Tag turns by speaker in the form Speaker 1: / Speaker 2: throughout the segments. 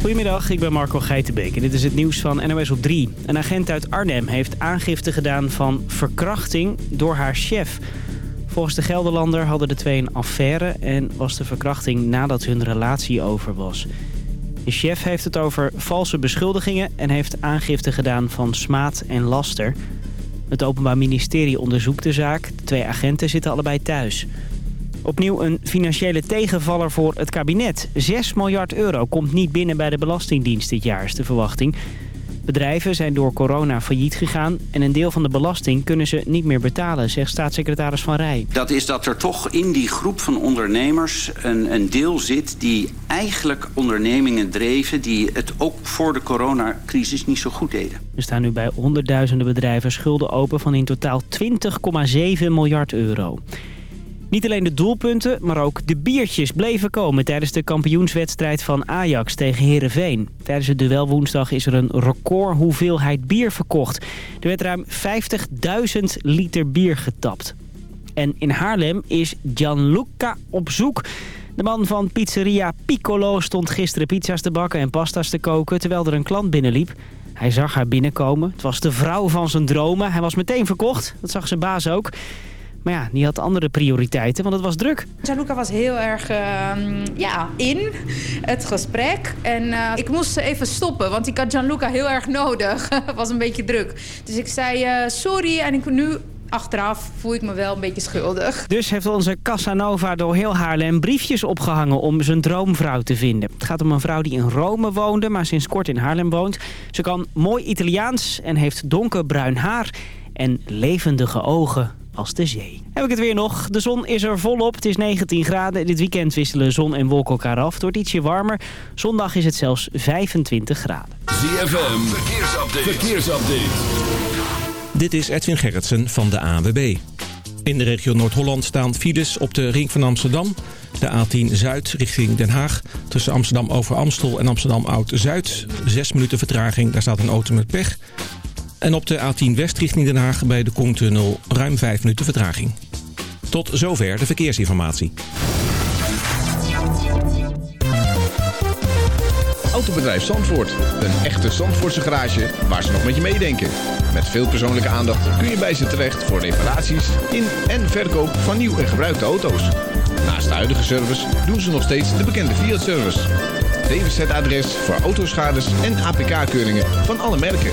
Speaker 1: Goedemiddag, ik ben Marco Geitenbeek en dit is het nieuws van NOS op 3. Een agent uit Arnhem heeft aangifte gedaan van verkrachting door haar chef. Volgens de Gelderlander hadden de twee een affaire en was de verkrachting nadat hun relatie over was. De chef heeft het over valse beschuldigingen en heeft aangifte gedaan van smaad en laster. Het Openbaar Ministerie onderzoekt de zaak. De twee agenten zitten allebei thuis. Opnieuw een financiële tegenvaller voor het kabinet. 6 miljard euro komt niet binnen bij de Belastingdienst dit jaar, is de verwachting. Bedrijven zijn door corona failliet gegaan en een deel van de belasting kunnen ze niet meer betalen, zegt staatssecretaris Van Rij.
Speaker 2: Dat is dat er toch in die groep van ondernemers een, een deel zit die eigenlijk ondernemingen dreven die het ook voor de coronacrisis niet zo goed deden.
Speaker 1: Er staan nu bij honderdduizenden bedrijven schulden open van in totaal 20,7 miljard euro. Niet alleen de doelpunten, maar ook de biertjes bleven komen tijdens de kampioenswedstrijd van Ajax tegen Herenveen. Tijdens het duel woensdag is er een record hoeveelheid bier verkocht. Er werd ruim 50.000 liter bier getapt. En in Haarlem is Gianluca op zoek. De man van pizzeria Piccolo stond gisteren pizza's te bakken en pasta's te koken terwijl er een klant binnenliep. Hij zag haar binnenkomen. Het was de vrouw van zijn dromen. Hij was meteen verkocht. Dat zag zijn baas ook. Maar ja, die had andere prioriteiten, want het was druk.
Speaker 3: Gianluca was heel erg uh, ja, in het gesprek. En uh, ik moest even stoppen, want ik had Gianluca heel erg nodig. Het was een beetje druk. Dus ik zei uh, sorry en ik nu achteraf voel ik me wel een beetje schuldig.
Speaker 1: Dus heeft onze Casanova door heel Haarlem briefjes opgehangen om zijn droomvrouw te vinden. Het gaat om een vrouw die in Rome woonde, maar sinds kort in Haarlem woont. Ze kan mooi Italiaans en heeft donkerbruin haar en levendige ogen als de zee. Heb ik het weer nog. De zon is er volop. Het is 19 graden. Dit weekend wisselen zon en wolken elkaar af. Het wordt ietsje warmer. Zondag is het zelfs 25 graden.
Speaker 4: ZFM, verkeersupdate. verkeersupdate.
Speaker 5: Dit is Edwin Gerritsen van de ANWB. In de regio Noord-Holland staan files op de ring van Amsterdam. De A10 Zuid richting Den Haag. Tussen Amsterdam over Amstel en Amsterdam Oud-Zuid. Zes minuten vertraging, daar staat een auto met pech. En op de A10 West richting Den Haag bij de Koentunnel ruim 5 minuten vertraging. Tot zover de verkeersinformatie.
Speaker 6: Autobedrijf Zandvoort. Een echte Zandvoortse garage waar ze nog met je meedenken. Met veel persoonlijke aandacht kun je bij ze terecht voor reparaties in en verkoop van nieuw en gebruikte auto's. Naast de huidige service doen ze nog steeds de bekende Fiat-service. DWZ-adres voor autoschades en APK-keuringen van alle merken.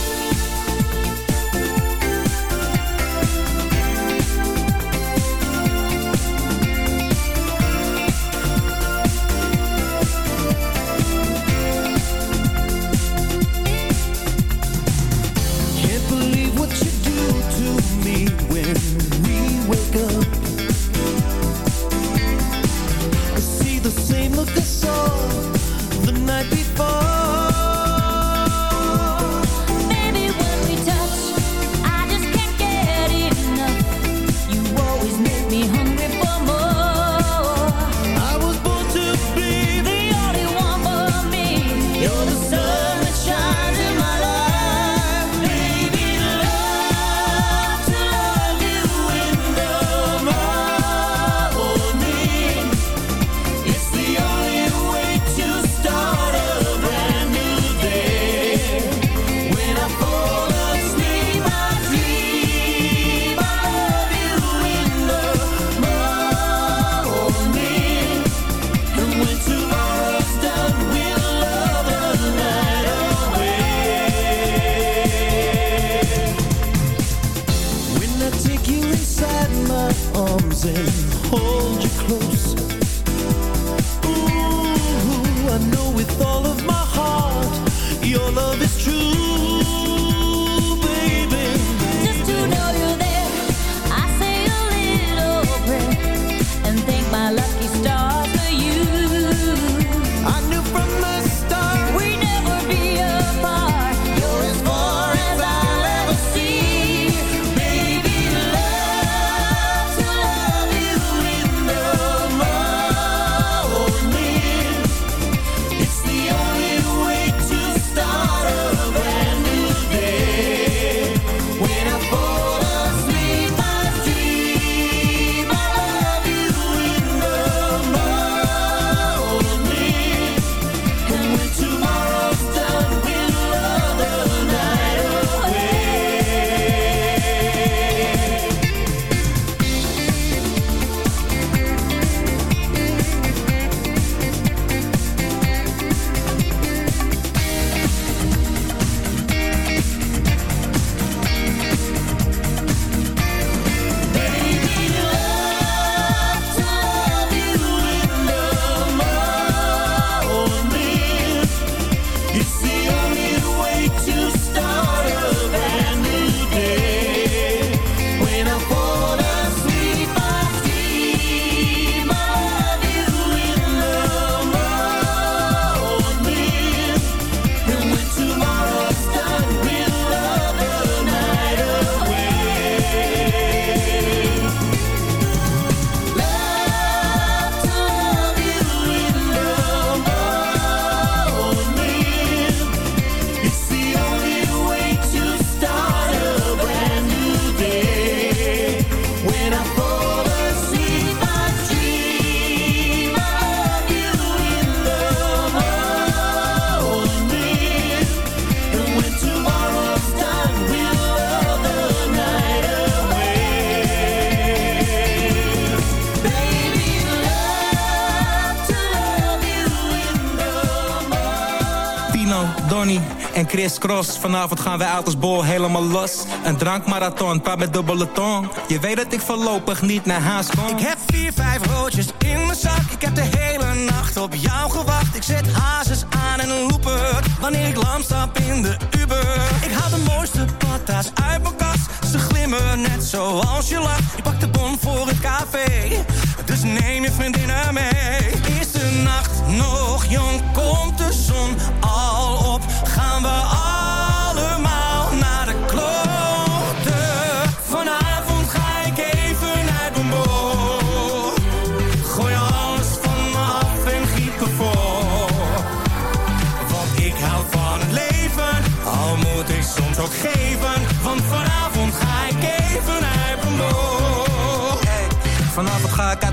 Speaker 7: Vanavond gaan wij uit als bol helemaal los. Een drankmarathon, praat met dubbele tong. Je weet dat ik voorlopig niet naar huis kom.
Speaker 8: Ik heb vier, vijf roodjes in mijn zak. Ik heb de hele nacht op jou gewacht. Ik zet hazes aan en looper. Wanneer ik lam stap in de Uber. Ik haal de mooiste patas uit mijn kast. Ze glimmen net zoals je lacht. Ik pak de bon voor het café. Dus neem je vriendinnen mee. De nacht nog jong? Komt de zon al op? Gaan we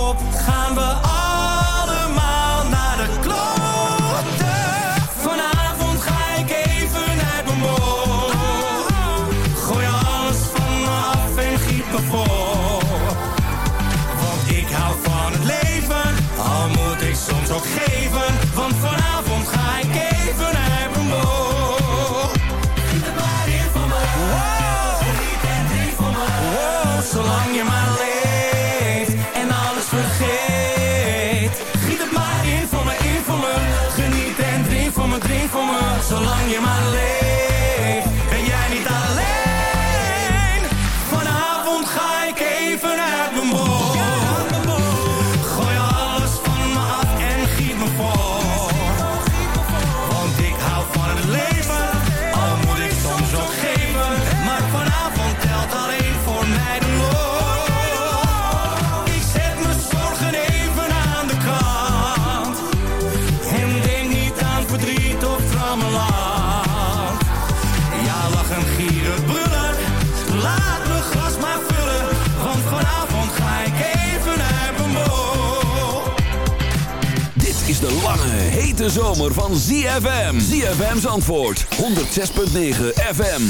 Speaker 8: Gaan we allemaal
Speaker 4: lange, hete zomer van ZFM. ZFM's antwoord, 106.9 FM.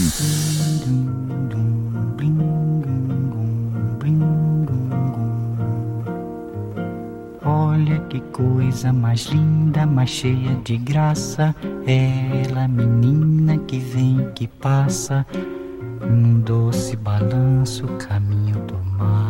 Speaker 9: Olha que coisa mais linda, mais cheia de graça. Ela, menina que vem, que passa, num doce balanço, caminho do mar.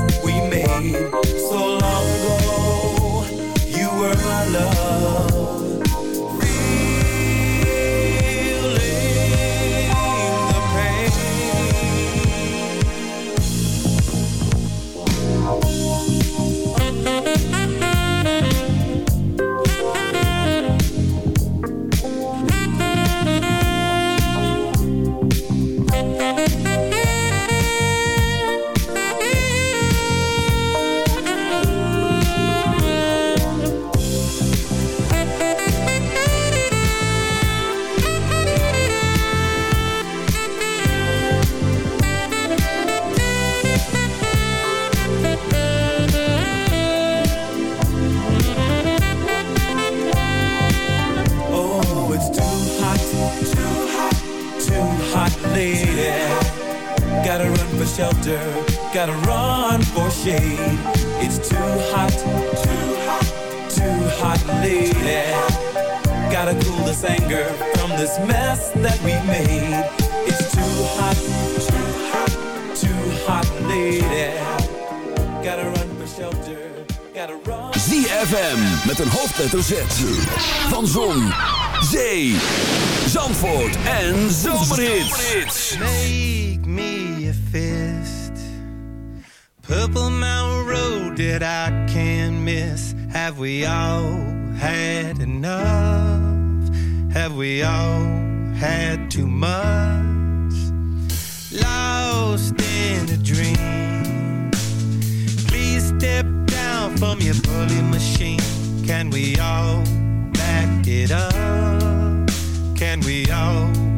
Speaker 4: met een hoofdletter Z. Van Zon, Zee, Zandvoort en Zomerhits.
Speaker 10: Make me a fist. Purple Mountain Road that I can't miss. Have we all had enough? Have we all had too much? Lost in a dream. Please step down from your bully machine. Can we all back it up? Can we all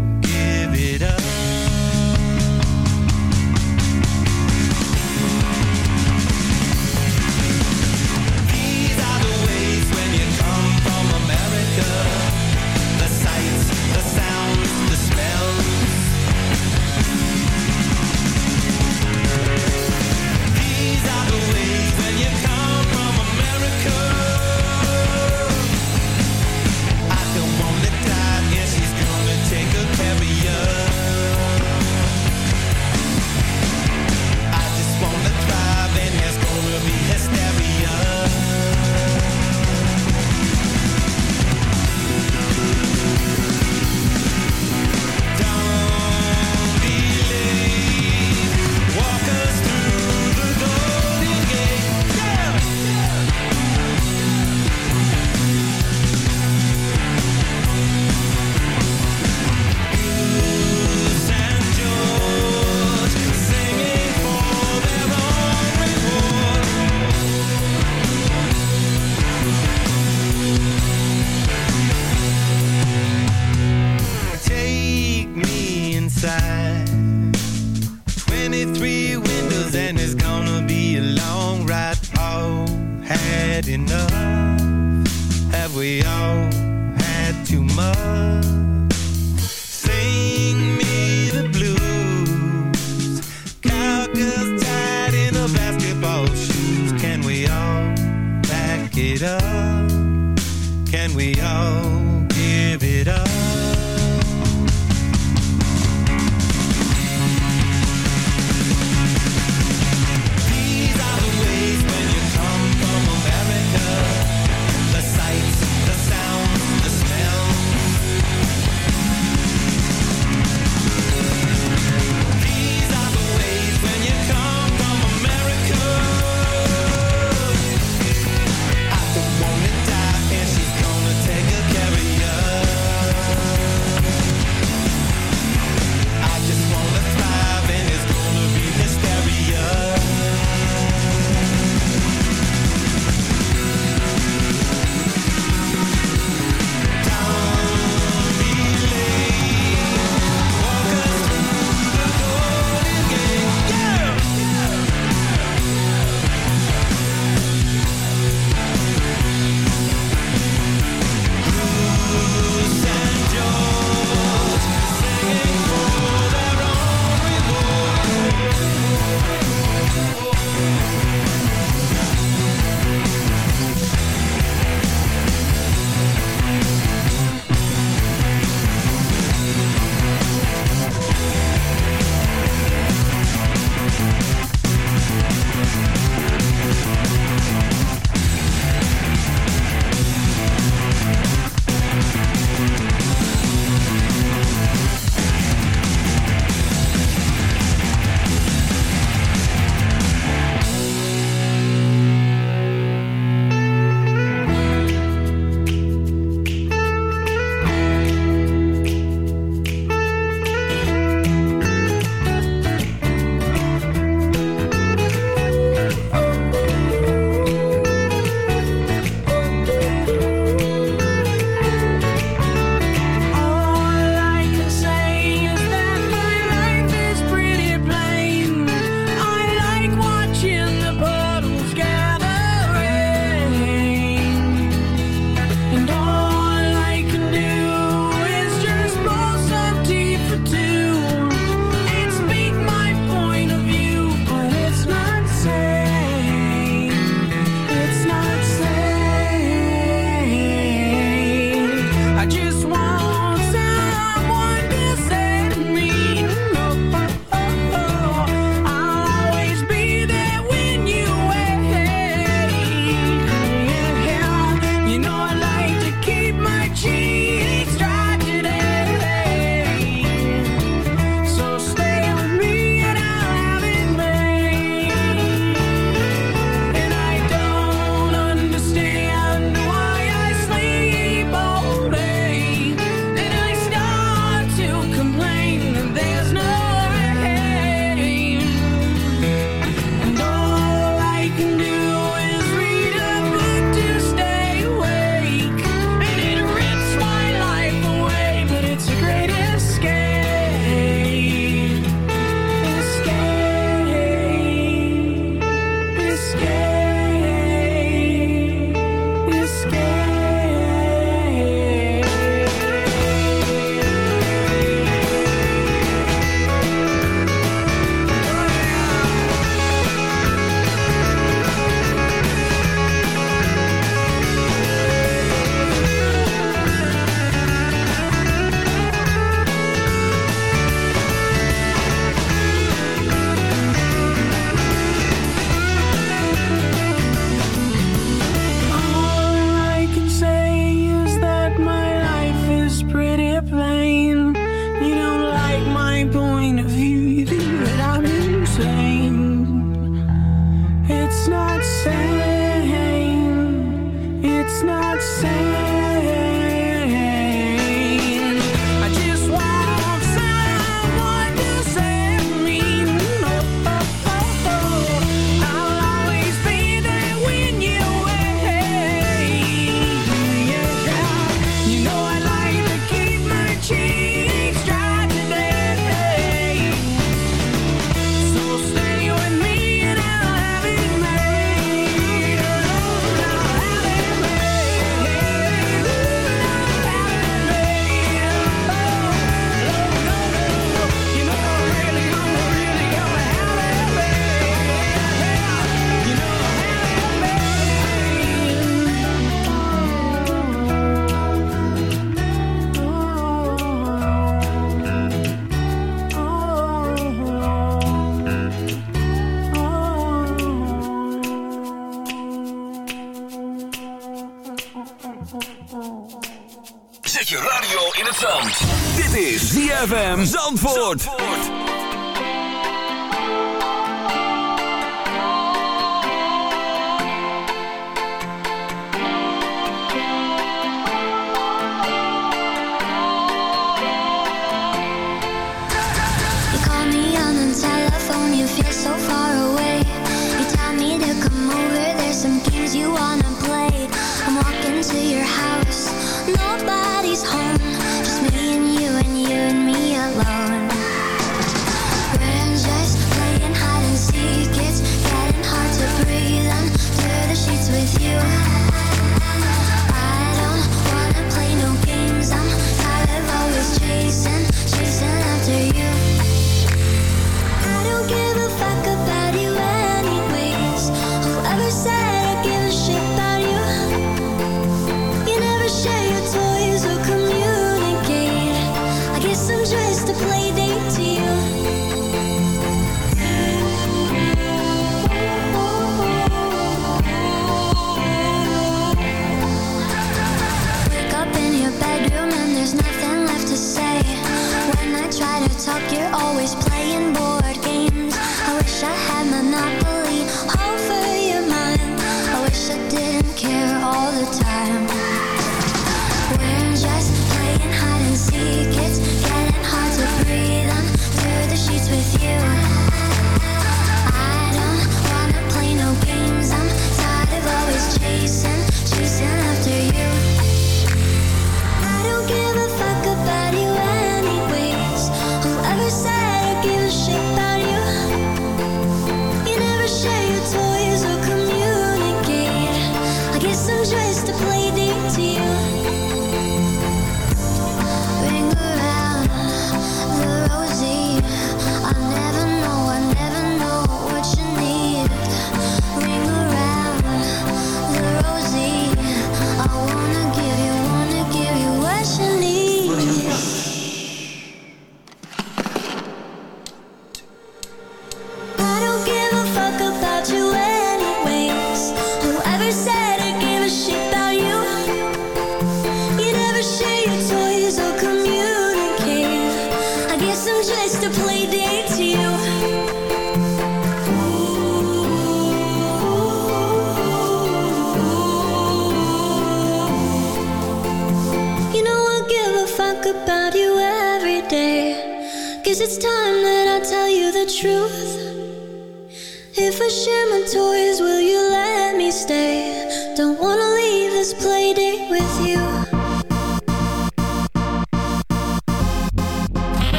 Speaker 11: with you.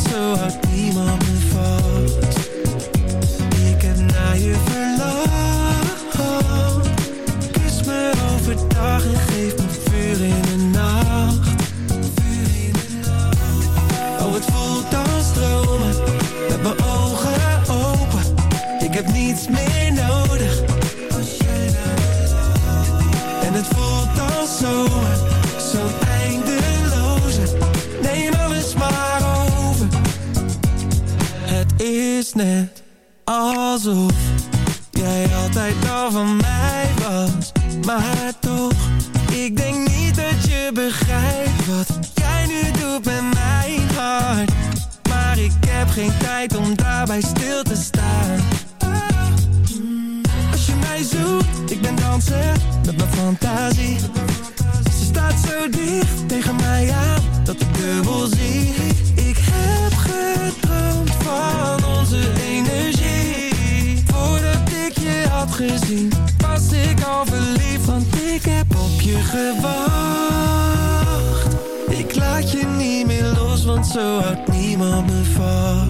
Speaker 12: so happy, mama puzzle zo hard niemand me vast